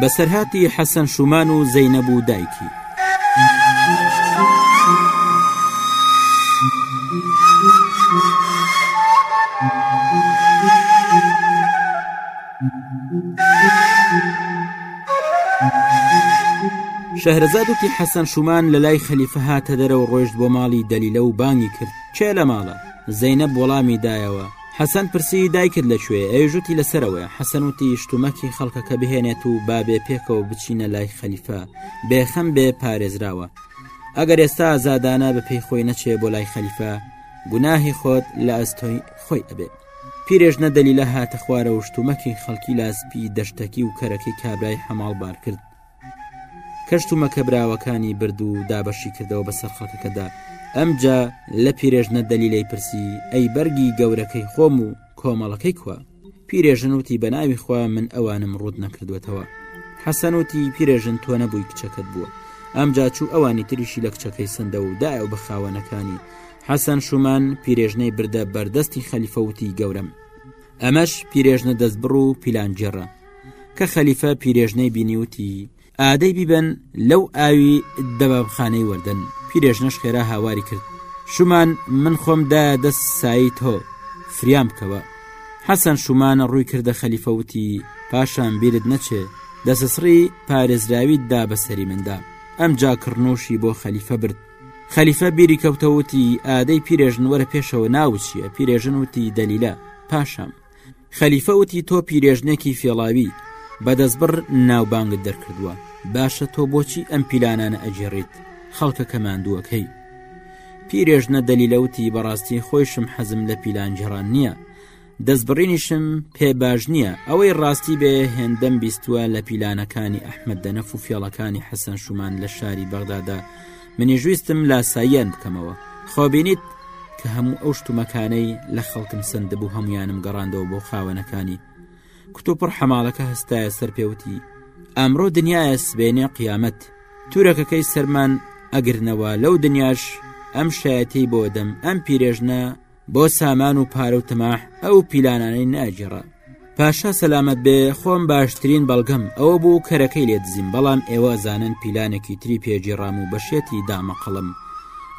بەسەرهاتی حەسەن شومان و زەینەب و دایکی. شەهرەزادێکی حەسەن شومان لە لای خەلیفە هاتە دەرەوە ڕۆژت بۆ ماڵی دەلیلە و بانگی کرد چێ لە ماڵە زەینە بۆڵامی دایەوە حەسەن پرسی دایکت لە کوێ ئەویش وتی لە سەرەوەی حەسەن وتی شتومەکی خەڵکەکە بهێنێت و بابێ پێکەوە بچینە لای خەلیفە بێخەم بێ پارێزراوە ئەگەر ئێستا زادانە بە پێی خۆی نەچێ بۆ لای خەلیفە گوناهی خۆت لە ئەستۆی خۆی ئەبێ پیرێژنە دەلیلە هاتە خوارە و شتومەکی خەڵکی لاسپی دەشتەکی و کەرەکەی کابرای حەماڵ بار کرد کەشت و مەکە براوەکانی برد و دابەشی کردەوە بەسەر خەکەکەدا ئەمجا لە پیرێژنە دەلیلەی پرسی ئەی بەرگی گەورەکەی خۆم و کۆمەڵەکەی کووە پیرێژن وتی بە ناوی خوا من ئەوانم ڕوت نەکردوێتەوە حەسەن وتی پیرێژن تۆ نەبووی کچەکەت بووە ئەمجا چوو ئەوانی تریشی لە کچەکەی سندە و دایە و بە خاوەنەکانی حەسەن شومان پیرێژنەی بردە بەردەستی خەلیفەوتی گەورم ئەمەش پیرێژنە دەستبڕ و پیلانگێڕە کە خەلیفە پیرێژنەی بینیوتی ئادەی بیبن لەو ئاوی دەبابخانەی وەردەن پیرێژنەش خێرا هاواری کرد شومان من خۆمدا دەست سایی تۆ فریام بکەوە حەسەن شومانە ڕووی کردە خەلیفەوتی پاشان بیرت نەچێ دەسەسڕی پارێزراوی دا بەسەری مندا ئەم جا کڕنوشی بۆ خەلیفە برد خەلیفە بیری کەوتەوتی ئادەی پیرێژن وەرە پێشەوە ناوچیە پیرێژن وتی دەلیلە پاشام خەلیفە وتی تۆ پیرێژنێکی فێڵاوی بەدەستبڕ ناوبانگت دەرکردووە باشە تۆ بۆچی ئەم پیلانانە ئەگێڕیت خەڵکە کە ماندووەکەی پیرێژنە دەلیلەوتی بەڕاستی خۆیشم حەزم لە پیلان جێڕان نییە دەستبڕینیشم پێ باش نییە ئەوەی ڕاستی بێ هێندەم بیستوە لە پیلانەکانی ئەحمد دەنەف و فێڵەکانی حەسەن شومان لە شاری بەغدادا منیش ویستم لاساییان بکەمەوە خۆبینیت کە هەموو ئەو شتومەکانەی لە خەڵکم سندبوو هەمویانم گەڕاندەوە بۆ خاوەنەکانی کتوپڕ حەماڵەکە هەستایە سەر پێوتی ئەمڕۆ دنیاە سبێنێ قیامەت تورەکەکەی سەرمان ئەگرنەوە لەو دنیاش ئەم شایەتی بۆ دەم ئەم پیرێژنە بۆ سامان و پارە و تەماح ئەو پیلانانەی ناگێڕا پاشا سەلامەت بێ خۆم باشترین بەڵگەم ئەوە بوو کەرەکەی لێ دزیم بەڵام ئێوە زانن پیلانێکی تری پێگیڕام و بەشێتی دامەقەڵم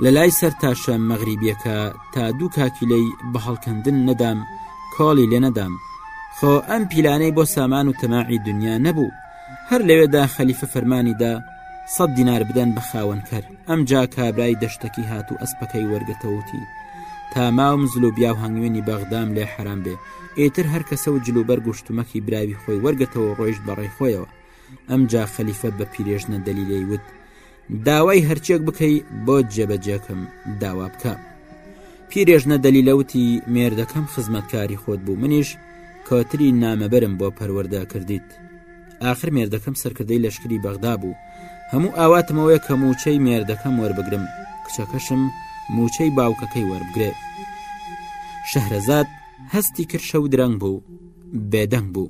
لە لای سەر تاشە مەغریبیەکە تا دوو کاکیلەی بە هەڵکەندن نەدام کۆڵی لێ نەدام خۆ ئەم پیلانەی بۆ سامان و تەماعی دنیا نەبوو هەر لەوێدا خەلیفە فەرمانیدا سەد دینار بدەن بە خاوەنکەر ئەمجا کابرای دەشتەکی هات و ئەسپەکەی وەرگتەوتی تا ماوم زلوبیا و هەنگوێنی بەغدام لێ حرام بێ ئێتر هەر کەسە و جلوبەر گوشتمەکی براوی خۆی وەرگتەوە ڕۆیشت بەڕێ خۆیەوە ئەمجا خەلیفە بە پیرێژنە دەلیلەی وت داوای هەرچێک بکەی بۆ جێبەجێکم داوا بکە پیرێژنە دەلیلەوتی مێردەکەم خزمەتکاری خۆت بوو منیش کەوتری نامەبرم بۆ پەروەەردە کردیت ئاخر مێردەکەم سەرکردەی لەشکری بەغدا بوو هەموو ئاواتمەوەیە کە موچەی مێردەکەم وەربگرم کچەکەشم موچەی باوکەکەی وەربگرێت شەهرەزاد هەستی کرد شەو درەنگ بوو بێدەنگ بوو.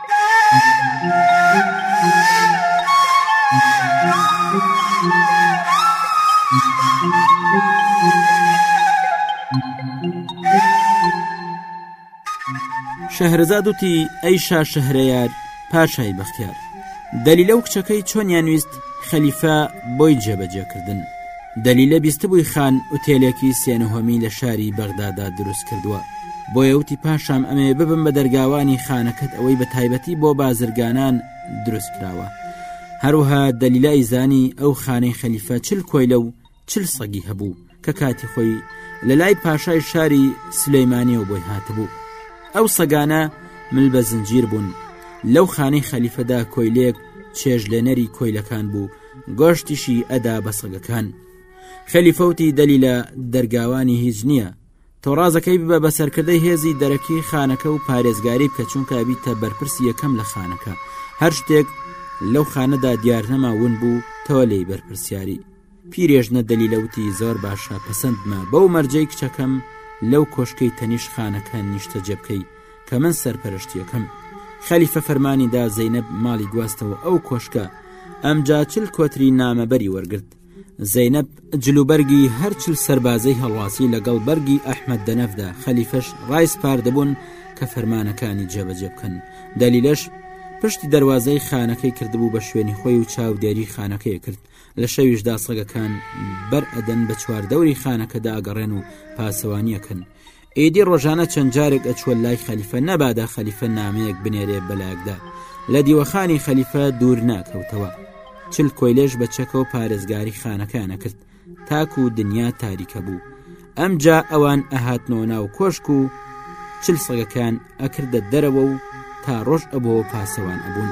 شەهرزاد وتی ئەی شا شەهرەیار پاشای بەختیار دەلی لەو کچەکەی چۆنیان ویست خەلیفە بۆی جێبەجێکردن دەلیلە بیستبووی خان ئوتێلێکی سێ نهۆمی لە شاری بەغدادا دروست کردووە بۆیە وتی پاشام ئەمێ ببم بە دەرگاوانی خانەکەت ئەوەی بە تایبەتی بۆ بازرگانان دروست کراوە هەروها دەلیلای زانی ئەو خانەی خەلیفە چل کۆیلە و چل سەگی هەبوو کە کاتی خۆی لە لای پاشای شاری سلەیمانیەوە بۆی هاتبوو ئەو سەگانە مل بە زنجیر بوون لەو خانەی خەلیفەدا کۆیلێک چێژ لێنەری کۆیلەکان بوو گۆشتیشی ئەدا بە سەگەکان خەلی فەوتی دەلی لە دەرگاوانی هیچ نییە تۆڕازەکەی ببە بە سەرکردەی هێزی دەرەکی خانەکە و پارێزگاری بکە چونکە بیتە بەرپرسی یەکەم لە خانەکە هەر شتێک لەو خانەدا دیار نەما ون بوو تەوە لی بەرپرسیاری پیرێژنە دەلی لەوتی زۆر باشە پەسەندمە بەو مەرجەی کچەکەم لەو کۆشکەی تەنیشخانەکە نیشتە جێبکەی کە من سەرپەرشتیەکەم خەلیفە فەرمانی دا زەینەب ماڵی گواستەوە ئەو کۆشکە ئەمجا چل کۆتری نامەبەری وەرگرت زەینەب جلوبەرگی هەرچل سربازەی هەڵواسی لەگەڵ بەرگی ئەحمد دەنەفدا خەلیفەش ڕایس پاردەبوون کە فەرمانەکانی جێبەجێ بکەن دەلیلش پشتی دەواازەی خانەکەی کردبوو بە شوێنی خۆی و چاودێری خانەکەی کرد لە شەویشدا سەگەکان بەر ئەدەن بە چواردەوری خانەکەدا ئەگەڕێن و پاسەوانیەکەن ئیدی ڕۆژانە چەند جارێک ئەچوە لای خەلیفە نەبادا خەلیفە نامەیەک بنێرێ بەلاکدا لە دیوەخانی خەلیفە دوور ناکەوتەوە چل کۆیلێش بە چەکەوە پارێزگاری خانەکانە کرد تاکو و دنیا تاریکە بوو ئەمجا ئەوان ئەهاتنەوە ناو کۆشک و چل سەگەکان ئەکردە دەرەوە و تا ڕۆژ ئەبەوە پاسەوان ئەبوون.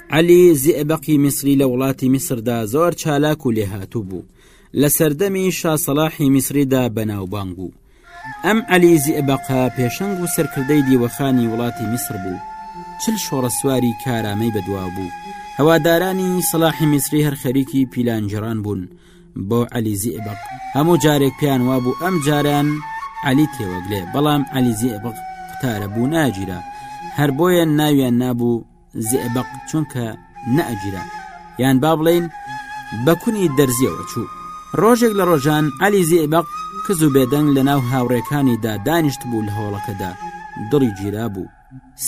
عەلی زئبەقی میسری لە وڵاتی میسردا زۆر چالاک و لێهاتوو بوو لە سەردەمی شا سەلاحی میسریدا بەناوبانگ بوو ئەم عەلی زئبەقە پێشەنگ و سەرکردەی دیوەخانی وڵاتی میسر بوو چل شۆڕەسواری کارامەی بەدوا بوو هەوادارانی سەلاحی میسری هەر خەریکی پیلانجران بوون بۆ عەلی زئبەق هەموو جارێک پێیان وابوو ئەم جاران عەلی تێوەگلێ بەڵام عەلی زئبق قوتارە بوو ناگیرا هەر بۆیە ناویان نابوو زئبق چونکە نەئەگیرا یان با بڵین بە کونی دەرزیەوە چوو ڕۆژێک لە ڕۆژان علی زئبق کز و بێدەنگ لە ناو هاوڕێکانیدا دانیشت بوو لە هۆڵەکەدا دڵی گیرا بوو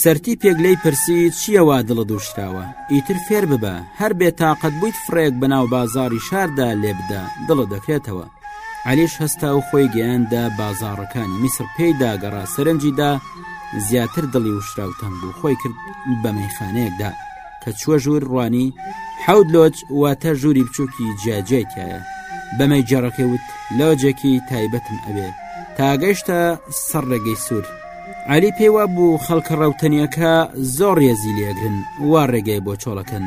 سەرتی پێک لی پرسی چیەوە دڵە دووشراوە ئیتر فێر ببە هەر بێ تااقەت بوویت فڕێک بەناو بازاری شاردا لێبدا دڵە دەکرێتەوە عەلیش هەستا و خۆی گەیاندە بازاڕەکانی میسر پێی داگەڕا سەرنجی دا زیاتر دڵی وشراو تەنگ بوو خۆی کرد بە مەیخانەیەکدا کە چووە ژوور ڕوانی حەوت لۆج واتە ژووری بچووکی جیاجیای تایە بەمەی جێڕەکەی وت لۆجێکی تایبەتم ئەوێ تاگەشتە سەر ڕێگەی سوور علی پێوا بوو خەڵکە ڕەوتەنیەکە زۆر ڕێزی لێگرن وا ڕێگەی بۆ چۆڵەکەن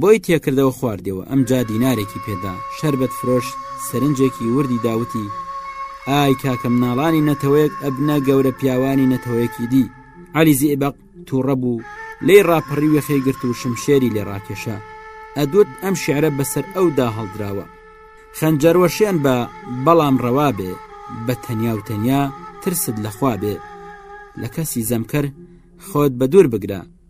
بۆی تێکردەوە خواردیەوە ئەمجا دینارێکی پێدا شەربەت فرۆش سەرنجێکی وردی دا وتی ئای کاکە مناڵانی نەتەوەیەک ئەبنە گەورە پیاوانی نەتەوەیەکی دی علی زیئبق تووڕە بوو لێی ڕاپەڕی وێخەی گرت و شمشێری لێ ڕاکێشا ئەدوت ئەم شعرە بەسەر ئەودا هەڵدراوە خەنجەروەشێن بە بەڵام ڕەوا بێ بە تەنیا و تەنیا ترست لەخوا بێ لە کەسی زەمکەر خۆت بە دوور بگرە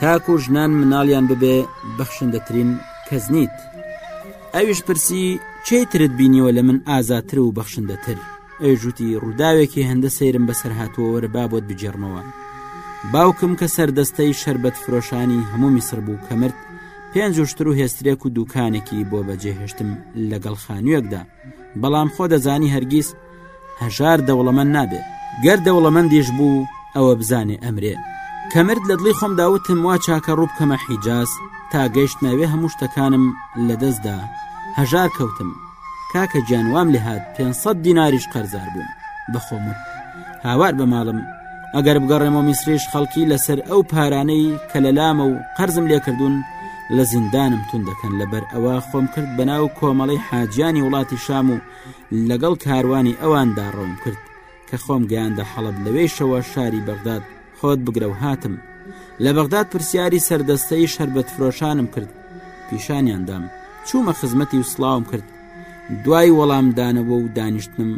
تاکو ژنان مناڵیان ببێ بەخشندەترین کەس نیت ئەویش پرسی چی ترت بینیوە لە من ئازاتر و بەخشندەتر ئەوژوتی ڕووداوێکی هەندە سەیرم بەسەر هاتووە وەرە بابەت بجێڕمەوە باوکم کە سەردەستەی شربەت فرۆشانی هەموو میسر بوو کە مرد پێنج وشتر و هێسترێک و دوکانێکی بۆ بەجێهێشتم لەگەڵ خانوویەکدا بەڵام خۆ دەزانی هەرگیز هەژار دەوڵەمەند نابێ گەر دەوڵەمەندیش بوو ئەوە بزانێ ئەمرێ کەمرد لە دڵی خۆم داوتم وا چاکە ڕوو بکەمە حیجاز تا گەشت ناوێ هەموو شتەکانم لە دەستدا هەژار کەوتم کاکە گیان وام لێهات 500 دیناریش قەرزار بووم بەخۆمت هاوار بە ماڵم ئەگەر بگەڕێمەوە میسریش خەڵکی لەسەر ئەو پارانەی کە لە لامە و قەرزم لێکردوون لە زیندانم تون دەکەن لەبەر ئەوە خۆم کرد بەناو کۆمەڵی حاجانی وڵاتی شام و لەگەڵ کاروانی ئەواندا ڕەوم کرد کە خۆم گەیاندە حەڵب لەوەیشەوە شاری بەغداد خۆت بگرە و هاتم لە بەغداد پرسیاری سەردەستەی شربەت فرۆشانم کرد پیشانیاندام چوومە خزمەتی و سلااوم کرد دوای وەڵامدانەوە و دانیشتنم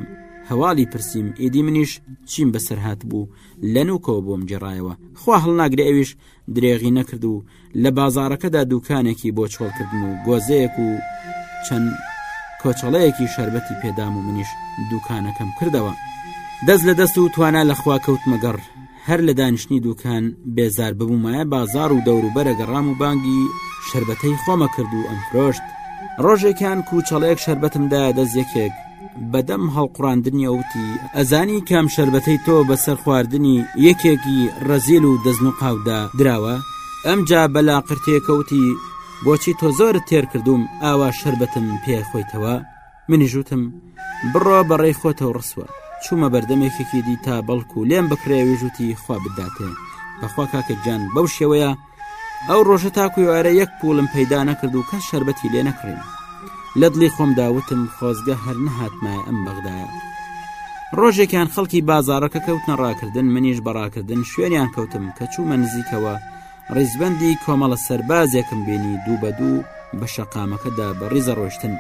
هەواڵی پرسییم ئیدی منیش چیم بەسەر هاات بوو لە نوکەوە بۆم جێڕایەوە خوا هەڵناگرێ ئەویش درێغی نەکرد و لە بازارەکەدا دوکانێکی بۆ چۆڵکردن و گۆزەیەک و چەند کۆچەڵەیەکی شربەتی پێدام و منیش دوکانەکەم کردەوە دەست لە دەست و توانا لەخوا کەوتمەگەڕ هەر لە دانیشتنی دووکان بێزار ببوومایە بازار و دەوروبەرە گەڕام و بانگی شربەتەی خۆمە کرد و ئەم فرۆشت ڕۆژێکان کوچەڵەیەک شربەتمدا دەست یەکێک بەدەم هەڵقڕاندنیەوتی ئەزانی کام شربەتەی تۆ بەسەر خواردنی یەکێکی ڕەزیل و دەزن و قاودا دراوە ئەم جا بەلا قرتێکەوتی بۆچی تۆ زۆر تێر کردوم ئاوا شربەتم پێ خۆیتەوە منیش وتم بڕۆ بەڕێی خۆتەوە ڕسوە چوومە بەردەمێکێکی دی تا بەڵکو لێم بکرێویژوتی خوا بداتێ بەخوا کاکە گیان بەو شێوەیە ئەو ڕۆژە تاکویوارە یەک پوڵم پەیدا نەکرد و کەس شربەتی لێ نەکڕین لە دڵی خۆم داوتم خۆزگە هەر نەهاتمایە ئەم بەغدایە ڕۆژێکیان خەڵکی بازارەکە کەوتنە ڕاکردن منیش بەڕاکردن شوێنیان کەوتم کە چوومە نزیکەوە ڕیزبەندی کۆمەڵە سەربازێکم بینی دوو بە دوو بە شەقامەکەدا بە ڕیزە ڕۆشتن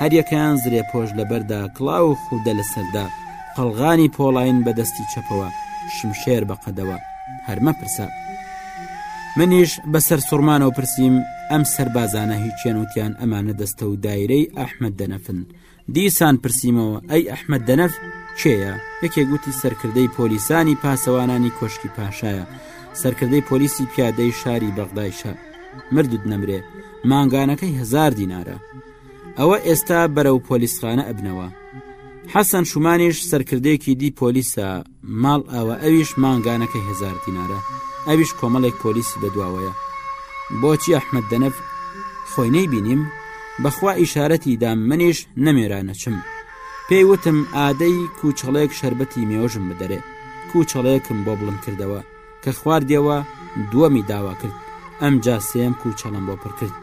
هەریەکەیان زرێ پۆش لەبەردا کڵاو و خودە لەسەردا قەلغانی پۆڵین بە دەستی چەپەوە شمشێر بەقەدەوە هەرمە پرسە منیش بەسەر سوڕمانە و پرسییم ئەم سەربازانە هیچیان وتیان ئەمانە دەستە و دایرەی ئەحمد دەنەفن دیسان پرسیمەوە ئەی ئەحمد دەنەف کێیە یەکێ گوتی سەرکردەی پۆلیسانی پاسەوانانی کۆشکی پاشایە سەرکردەی پۆلیسی پیادەی شاری بەغدایشە مردت نەمرێ مانگانەکەی هزار دینارە ئەوە ئێستا بەرە و پۆلیسخانە ئەبنەوە حەسەن شومانیش سەرکردێکی دی پۆلیسە ماڵ ئاوا ئەویش مانگانەکەی هەزار دینارە ئەویش کۆمەڵێک پۆلیسی لە دواوەیە بۆچی ئەحمد دەنەف خۆی نەی بینیم بەخوا ئیشارەتی دام منیش نەمێرانە چم پێی وتم ئادەی کوچەڵێک شربەتی مێۆژم بدەرێ کوچەڵێکم بۆ بڵند کردەوە کە خواردیەوە دووەمی داوا کرد ئەمجا سێم کوچەڵم بۆ پر کرد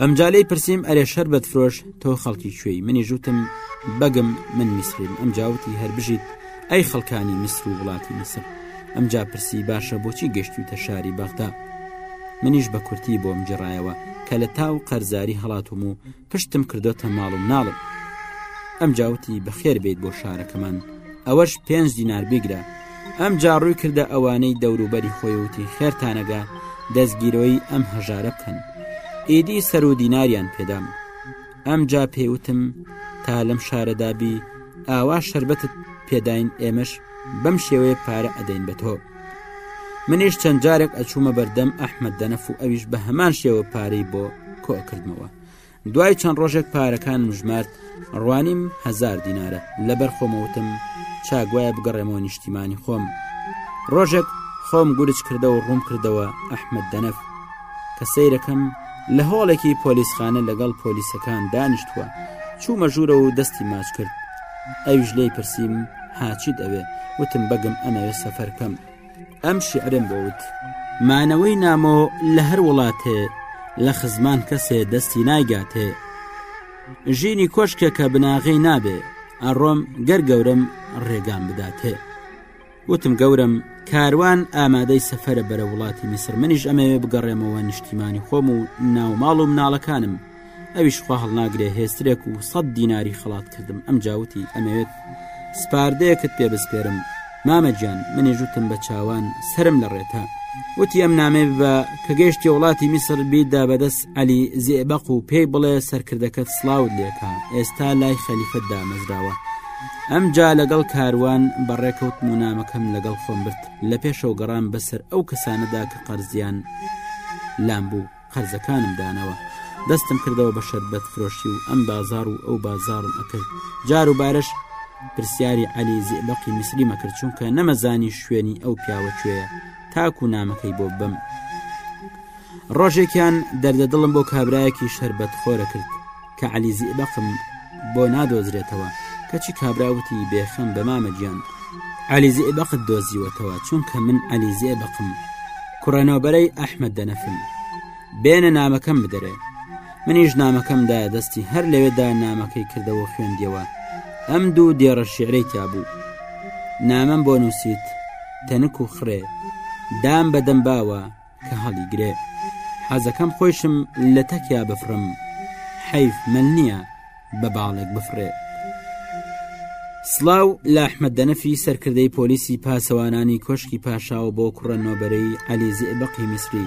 ئەمجالەی پرسییم ئەرێ شەر بەدفرۆش تۆ خەڵکی کوێی منی ژوتم بەگم من میسریم ئەم جاوتی هەر بژیت ئەی خەڵکانی میسر و وڵاتی میسر ئەم جا پرسی باشە بۆچی گەشتوتە شاری بەغدا منیش بە کورتی بۆم جڕایەوە کە لە تاو قەرزاری هەڵاتوم و پشتم کردۆتە ماڵ و مناڵم ئەم جاوتی بەخێر بیت بۆ شارەکەمان ئەوەش پێنج دینار بیگرە ئەم جاڕووی کردە ئەوانەی دەوروبەری خۆیوتی خێرتانەگە دەستگیرۆی ئەم هەژارە بکەن ئیدی سەر و دیناریان پێدام ئەم جا پێوتم تا لەم شارەدابی ئاوا شربەتت پێداین ئێمەش بەم شێوەیە پارە ئەدەین بە تۆ منیش چەند جارێک ئەچوومە بەردەم ئەحمد دەنەف و ئەویش بە هەمان شێوە پارەی بۆ کۆکردمەوە دوای چەند ڕۆژێک پارەکان مژمارد ڕوانیم هزار دینارە لەبەر خۆمەوتم چاگوایە بگەڕێمەوە نیشتیمانی خۆم ڕۆژێک خۆم گورج کردەوە ڕوم کردەوە ئەحمد دەنەف کە سیرەکەم لە هۆڵێکی پۆلیسخانە لەگەڵ پۆلیسەکان دانیشتووە چوومە ژوورەوە و دەستی ماچ کرد ئەویش لێی پرسیم هاچیت ئەوێ وتم بەگم ئەمەوێ سەفەر بکەم ئەم شعرم بۆ وت مانەوەی نامۆ لە هەر وڵاتێ لە خزمان کەسێ دەستی نایگاتێ ژینی کۆشکێکە بناغەی نابێ ئەڕۆم گەر گەورم ڕێگام بداتێ وتم گەورەم کاروان ئامادەی سەفرە بەرە وڵاتی میسر منیش ئەمەوێ بگەڕێمەوە نیشتیمانی خۆم و ناو ماڵ و مناڵەکانم ئەویش خوا هەڵناگرێ هێسترێک و سەد دیناری خڵات کردم ئەم جاوتی ئەمەوێت سپاردەیەکت پێ بسپێرم مامەجان منی ژوتم بە چاوان سرم لە ڕێتە وتی ئەم نامێ بە کە گەشتی وڵاتی میسر بیدا بەدەست علی زێبق و پێی بڵێ سەرکردەکەت سلااوت لێکان ئێستا لای خەلیفەت دامەزراوە ئەمجا لەگەڵ کاروان بەڕێکەوتم و نامەکەم لەگەڵ خۆم برد لە پێشەوە گەڕان بەسەر ئەو کەسانەدا کە قەرزیان لام بوو قەرزەکانم دانەوە دەستم کردەوە بە شەربەت فرۆشی و ئەم بازار و ئەو بازارم ئەکرد جار و بارش پرسیاری علی زیبقی میسری مەکرد چونکە نەمەزانی شوێنی ئەو پیاوە کوێە تاکو نامەکەی بۆ بم ڕۆژێکیان دەردە دڵم بۆ کابراایەکی شربەت خۆرە کرد کە عەلی زیئبەقم بۆ نادۆزرێتەوە کەچی کابرا وتی بێخەم بە مامە گیان عەلی زیئبەقت دۆزیوەتەوە چونکە من عەلی زیئبەقم کوڕێنەوەبەرەی ئەحمد دەنەفم بێنە نامەکەم بدەرێ منیش نامەکەم دا دەستی هەر لەوێدا نامەکەی کردەوە خوێندیەوە ئەم دوو دێڕە شعرەی تابوو نامەم بۆ نووسیت تەنک و خڕێ دام بەدەم باوە کە هەڵی گرێ حەزەکەم خۆشم لە تەکیا بفرم حیف من نییە بە باڵێک بفرێ سلااو لە ئەحمد دەنەفی سەرکردەی پۆلیسی پاسەوانانی کۆشکی پاشاوە بۆ کوڕە نۆبەرەی عەلیزی بەقی میسری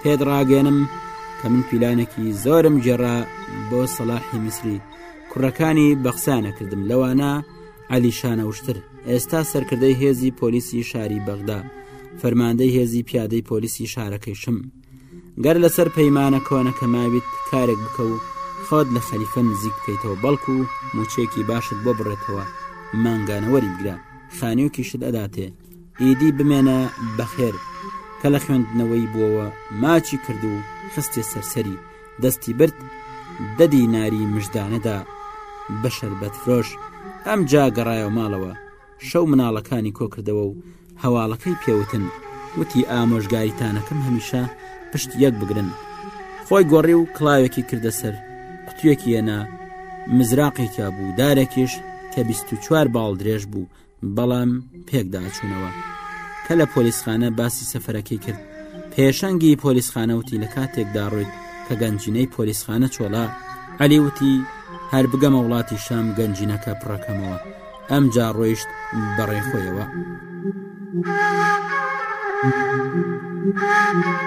پێت ڕاگەێنم کە من پیلانێکی زۆرم جێرا بۆ سەلاحی میسری کوڕەکانی بەخسانە کردم لەوانە عەلی شانەوشتر، ئێستا سەرکردەی هێزی پۆلیسی شاری بەغدا، فەرماندەی هێزی پیادەی پۆلیسی شارەکەیشم. گەر لەسەر پەیمانە کۆنەکە ماویت کارێک بکە و خۆت لە خەلیفە نزیک بکەیتەوە بەڵکو و موچەیەکی باشت بۆ بڕێتەوە مانگانەوەری بگرە خانیۆکیشت ئەداتێ ئیدی بمێنە بەخێر کە لە خوێندنەوەی بووەوە ماچی کرد و خستێ سەرسەری دەستی برد دەدی ناری مژدانەدا بە شەربەت فرۆش ئەم جا گەڕایەوە ماڵەوە شەو مناڵەکانی کۆکردەوە و هەواڵەکەی پێوتن وتی ئامۆژگاریتانەکەم هەمیشە پشت یەک بگرن خۆی گۆڕی و کڵاوێکی کردە سەر قوتوێکی هێنا مزراقێکیا بوو دارێکیش کە 24 باڵ درێژ بوو بەڵام پێکداچوونەوە کە لە پۆلیسخانە باسی سەفەرەکەی کرد پێشەنگی پۆلیسخانەوتی لە کاتێکدا ڕوویت کە گەنجینەی پۆلیسخانە چۆڵا علی وتی هەر بگەمە وڵاتی شام گەنجینەکە پڕەکەمەوە ئەم جا ڕۆیشت بەڕێ خۆیەوە. Thank you.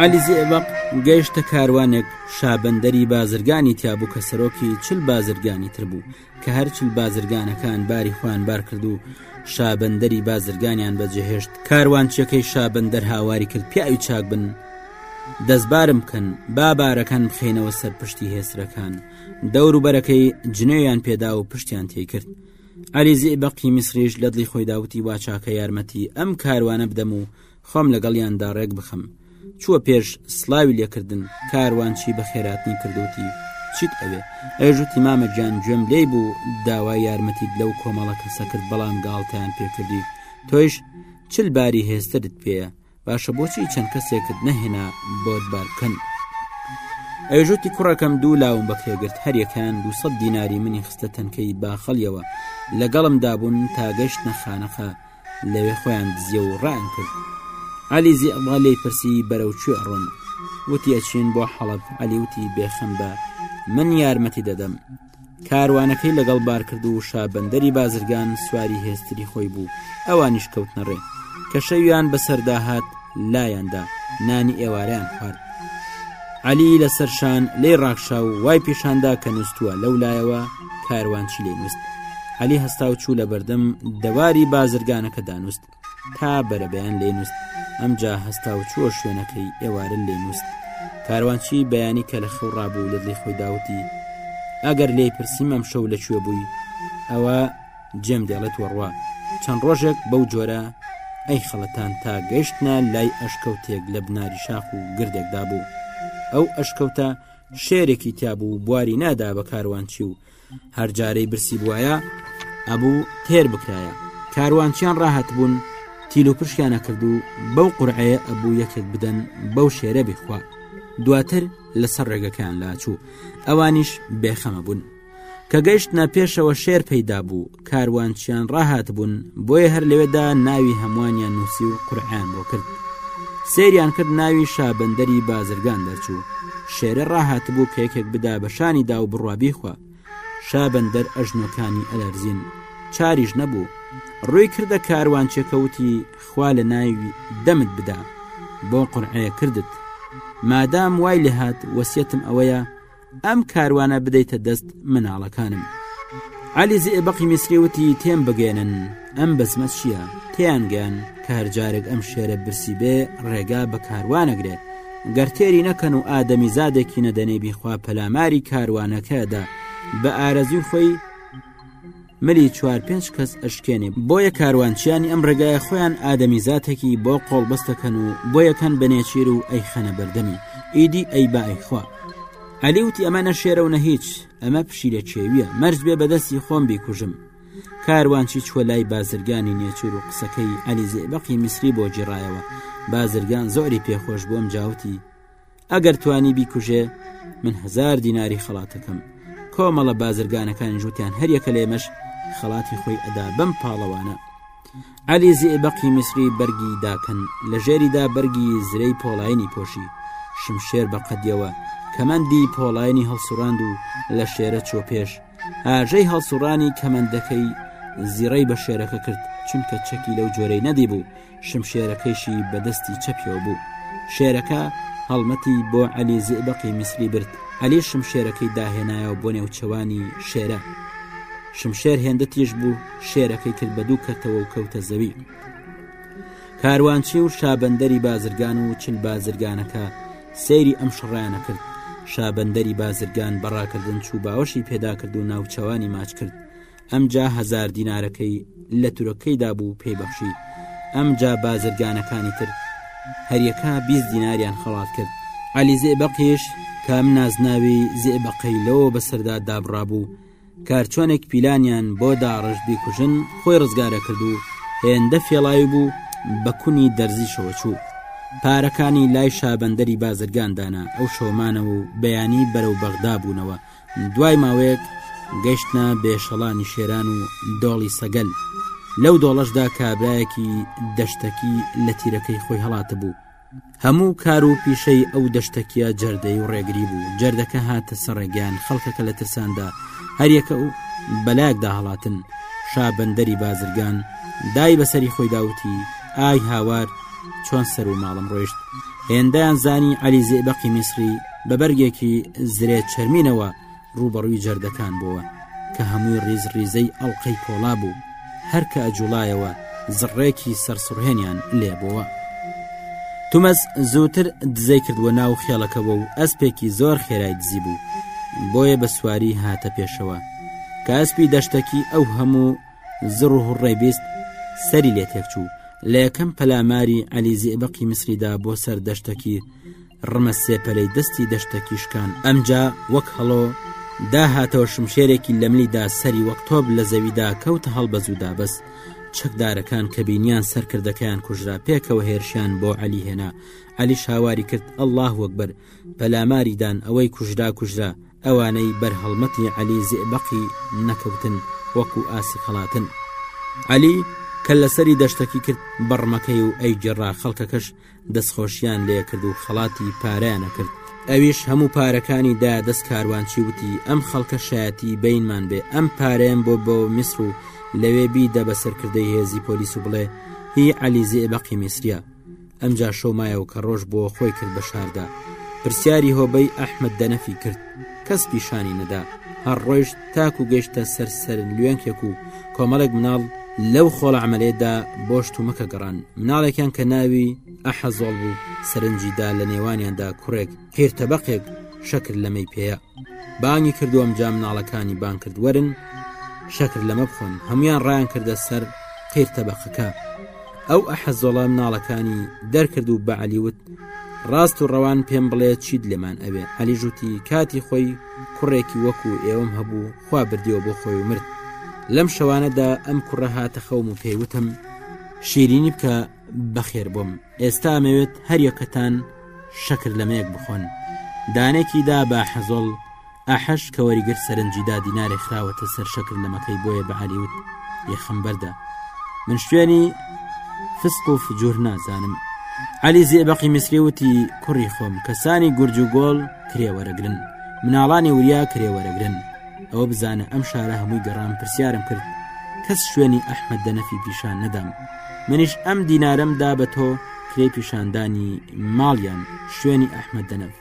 عەلی زئبق گەیشتە کاروانێک شابەندەری بازرگانی تیابوو کە سەرۆکی چل بازرگانی تر بوو کە هەرچل بازرگانەکان باری خوان بار کرد و شابەندەری بازرگانیان بەجێهێشت کاروانچەکەی شابەندەر هاواری کرد پیاوی چاک بن دەستبارم بکەن با بارەکان بخینەوە سەر پشتی هێسرەکان دەوروبەرەکەی جنێویان پێدا و پشتیان تێکرد عەلی زیئبەقی میسریش لە دڵی خۆیدا وتی وا چاکە یارمەتی ئەم کاروانە بدەم و خۆم لەگەڵیاندا ڕێک بخەم چووە پێش سلاوی لێکردن کاروانچی بە خێراتنی کردوتی چیت ئەوێ ئەژوتی مامە گیان گوێم لێ بوو داوا یارمەتیت لەو کۆمەڵە کەسە کرد بەڵام گاڵتەیان پێکردی تۆیش چل باری هێسترت پێە باشە بۆچی چەند کەسێکت نەهێنا بۆت بارکەن ئەوژوتی کوڕەکەم دوو لاوم بەکرێگرت هەریەکان دو دیناری منی خستە تەنکەی باخەڵیەوە لەگەڵم دابوون تا گەشت نەخانەقا لەوێ خۆیان دزیە و ڕان کرد علی زیئڵا لی پرسی بەرەو کوێ ئەڕۆن وتیە چین بۆ حەڵب علی وتی بێخم بە من یارمەتی دەدەم کاروانەکەی لەگەڵ بارکرد و شا بەندەری بازرگان سواری هێستری خۆی بوو ئەوانیش کەوتنە ڕێ کە شەویان بەسەردا هات لایەندا نانی ئێوارەیان خوارد علی لەسەر شان لێ ڕاکشا و وای پیشاندا کە نووسوە لەو لایەوە کاروانچی لێ نووست علی هەستا و چوو لە بەردەم دەواری بازرگانەکە دانوست تا بەرەبەیان لێ نووست ئەمجا هەستا و چووە شوێنەکەی ئێوارە لێ نووست کاروانچی بەیانی کە لە خەو ڕابوو لە دڵی خۆی داوتی ئەگەر لێ پرسیم ئەم شەو لە کوێ بووی ئەوە جێم دێڵێت وەڕوە چەند ڕۆژێک بەو جۆرە ئەی خەڵەتان تا گەشتنا لای ئەشکەوتێک لە بناری شاخ و گردێکدا بوو ئەو ئەشکەوتە شێرێکی تیا بوو بواری نادا بە کاروانچی و هەر جارەی برسی بواە ئەبوو تێر بکرایە کاروانچیان ڕاهات بوون تیل و پشکیانە کرد و بەو قورعەیە ئەبوو یەکێک بدەن بەو شێرە بخوا دواتر لەسەر ڕێگەکان لاچوو ئەوانیش بێخەمە بوون کە گەیشتە پێشەوە شێر پەیدا بوو کاروانچیان ڕاهاتبوون بۆیە هەر لەوێدا ناوی هەمووانیان نووسی و قورعیان بۆ کرد سریان کرد ناوی شابندەری بازرگان دەرچوو شێرە ڕاهاتبوو کێکێک بدا بەشانی دا و بڕوابیخوا شابندەر ئەژنۆکانی ئەلەرزین چاریش نەبوو ڕووی کردە کاروانچێکەوتی خوا لە ناوی دەمت بدا بۆ قڕعەیە کردت مادام وای لێهات وەسیەتم ئەوەیە ئەم کاروانە بدەیتە دەست مناڵەکانم علی زیێبقی میسری وتی تێم بگەێنن ئەم بەزمە چییە تیانگەن کارجارێک ئەم شێرە برسی بێ ڕێگا بە کاروانەگرێت گەرتێری نەکەن و ئادەمی زادێکی نەدەنێ بیخوا پەلاماری کاروانەکەدا بە ئارەزوی خۆی ملی چوار پێنج کەس ئەشکێنێ بۆیە کاروانچیانی ئەم ڕێگایە خۆیان ئادەمی زاتەکی بۆ قۆڵبەستەکەن و بۆ یەکەن بەنێچیر و ئەی خەنە بەردەمی ئیدی ئەی با ئەیخوا علی وتی ئەمە نەشێرە و نە هیچ ئەمە پشیلە چێویە مەرج بێ بەدەستی خۆم بیکوژم کاروانچی چوە لای بازرگانی نێچور و قسەکەی علی زێبقی میسری بۆ جیڕایەوە بازرگان زۆری پێخۆش بۆم جاوتی ئەگەر توانی بیکوژێ من هزار دیناری خڵاتەکەم کۆمەڵە بازرگانەکان جووتیان هەریەکە لێمەش خەڵاتی خۆی ئەدا بەم پاڵەوانە علی زیبقی میسری بەرگی داکەن لە ژێریدا بەرگی زرەی پۆڵایانی پۆشی شمشێر بە قەدیەوە کەمەندی پۆڵایانی هەڵسوڕاند و لە شێرە چۆ پێش ئاژەی هەڵسوڕانی کەمەندەکەی زیڕەی بە شێرەکە کرد چونکە چەکی لەو جۆرەی نەدی بوو شمشێرەکەیشی بە دەستی چەپیەوە بوو شێرەکە هەڵمەتی بۆ عەلی زئبقی میسری برد عەلی شمشێرەکەی داهێنایەوە بۆ نێوچەوانی شێرە شمشێر هێندە تیژ بوو شێرەکەی کرد بە دوو کەتەوە و کەوتە زەوی کاروانچی و شابندەری بازرگان و چل بازرگانەکە سەیری ئەم شڕیانە کرد شابندەری بازرگان بەڕاکردن چوو باوەشی پێدا کرد و ناوچەوانی ماچ کرد ئەمجا هەزار دینارەکەی لە تورەکەی دابوو پێی بەخشی ئەمجا بازرگانەکانی تر هەریەکە بیست دیناریان خەڵات کرد علی زێبەقیش کام نازناوی زێبەقەی لەوە بەسەردا دابڕابوو کارچۆنێک پیلانیان بۆ داڕژ بیکوژن خۆی ڕزگارە کرد و هێندە فێڵاوی بوو بە کونی دەرزیشەوە چوو پارەکانی لای شابندەری بازرگاندانا ئەو شەمانەوە و بەیانی بەرەو بەغدا بوونەوە دوای ماوەیەک گەشتە بێشەڵانی شێران و دۆڵی سەگەل لەو دۆڵەشدا کابراایەکی دەشتەکی لە تیرەکەی خۆی هەڵات بوو هەموو کار و پیشەی ئەو دەشتەکیە جەردەی و ڕێگری بوو جەردەکە هاتە سەرڕێگەیان خەڵکەکە لە ترساندا هەریەکە و بەلاکدا هەڵاتن شابندەری بازرگان دای بەسەری خۆی داوتی ئای هاوار چۆن سەر و ماڵم ڕۆیشت هێندەیان زانی علی زێبەقی میسری بە بەرگێکی زرێ چەرمینەوە ڕووبەڕووی جەردەکان بووە کە هەمووی ڕیز ڕیزەی ئەڵلقەی پۆڵا بوو هەرکە ئەجوڵایەوە زڕێکی سەرسڕهێنیان لێبووە تومەس زووتر دزەی کردووە ناو خێڵەکەەوە و ئەسپێکی زۆر خێرای دزی بوو بۆیە بە سواری هاتە پێشەوە کە ئەسپی دەشتەکی ئەو هەموو زڕ و هوڕێبیست سەری لێ تێکچوو لە یەکەم پەلاماری عەلیزی بەقی مسریدا بۆ سەر دەشتەکی ڕمە سێپەلەی دەستی دەشتەکی شکان ئەمجا وەک هەڵۆ داهاتەوە شمشێرێکی لە ملیدا سەری وەک تۆب لە زەویدا کەوتە هەڵبەزودا بەس چەکدارەکان کە بینیان سەرکردەکەیان کوژرا پێکەوە هێرشیان بۆ علی هێنا علی شاواری کرد ئەله وەکبەر پەلاماریدان ئەوەی کوژرا کوژرا ئەوانەی بەرهەڵمەتی علی زئبقی نەکەوتن وەکو ئاسی خەڵاتن علی کە لەسەری دەشتەکی کرد بەڕمەکەی و ئەی گەڕا خەڵکەکەش دەستخۆشیان لێکرد و خەڵاتی پارەیانە کرد ئەویش هەموو پارەکانی دا دەست کاروانچی وتی ئەم خەڵکە شایەتی بینمان بێ ئەم پارەیەم بۆ بۆ میسر و لەوێ بیدە بە سەرکردەی هێزی پۆلیس و بڵێ هی علی زئبەقی میسریە ئەمجا شەومایە و کە ڕۆژ بۆ خۆی کرد بە شاردا پرسیاری هۆبەی ئەحمد دەنەفی کرد کەس پیشانی نەدا هەر ڕۆیشت تاکو گەشتە سەر سەر لوێنکێک و کۆمەڵێک مناڵ لەو خۆڵە عملێدا بۆ شتومەکە گەڕان مناڵێکیان کە ناوی ئەحە زۆڵ بوو سەرنجیدا لە نێوانیاندا کوڕێک قیرتەبەقێک شەکر لەمەی پێەیە بانگی کردووەم جا مناڵەکانی بان کرد وەرن شەکر لەمە بخۆن هەمویان ڕایان کردە سەر قیرتەبەقەکە ئەو ئەحە زۆڵە مناڵەکانی دەرکرد و بەعلیوت ڕاست و ڕەوان پێم بڵێ چیت لێمان ئەوێ علی ژووتی کاتی خۆی کوڕێکی وەکو ئێوەم هەبوو خوا بردیەوە بۆ خۆی و مرد لەم شەوانەدا ئەم کوڕە هاتە خەوم و پێیوتم شیرینی بکە بەخێر بووم ئێستا مەوێت هەریەکەتان شەکر لەمەیەک بخۆن دانێکی دا بە حەزۆڵ ئاحەش کە وەریگر سەرنجی دا دینارێک خراوەتە سەر شەکر لەمەکەی بۆیە بە علیوت یەخەمبەردا من شوێنی فسق و فجور نازانم علی زیێبقی میسریوتی کوڕی خۆم کەسانی گورج و گۆڵ کرێوەرەگرن مناڵانی وریا کرێوەرەگرن ئەوە بزانە ئەم شارە هەمووی گەڕان پرسیارم کرد کەس شوێنی ئەحمد دەنەفی پیشان نەدام منیش ئەم دینارەمدا بە تۆ کرێ پیشاندانی ماڵیان شوێنی ئەحمد دەنەف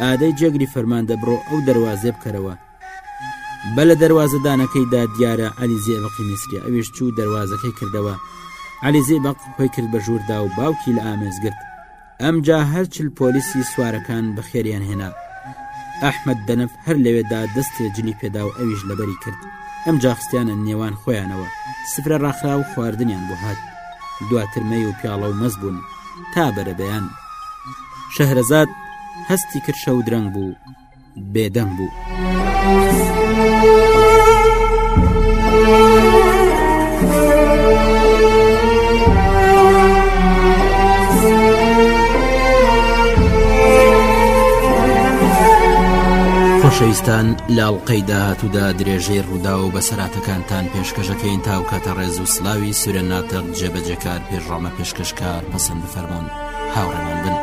ئادەی جێگری فەرماندە بڕۆ ئەو دەروازێ بکەرەوە بە لە دەروازەدانەکەیدا دیارە علی زێبقی میسری ئەویش چوو دەروازەکەی کردەوە علی زێبق خۆی کرد بە ژووردا و باوکی لە ئامێز گرت ئەمجا هەرچل پۆلیسی سوارەکان بەخێریان هێنا ئەحمد دەنف هەر لەوێدا دەستێ جلی پێدا و ئەویش لەبەری کرد ئەم جاخستیانە نێوان خۆیانەوە سفرە ڕاخرا و خواردنیان بۆ هات دواترمەی و پیاڵە و مەز بوون تا بەرەبیان شەهرەزاد هەستی کرد شەو درەنگ بوو بێدەنگ بوو. خۆشەویستان لاڵقەی داهاتوودا درێژەی ڕوودا و بەسەراتەکانتان پێشکەشەکەین تاوکاتە ڕێز و سلاوی سورە ناتەق جێبەجێکار پێشڕامە پێشکەشکار پەسەند بفەرموون هاوڕێمان بن.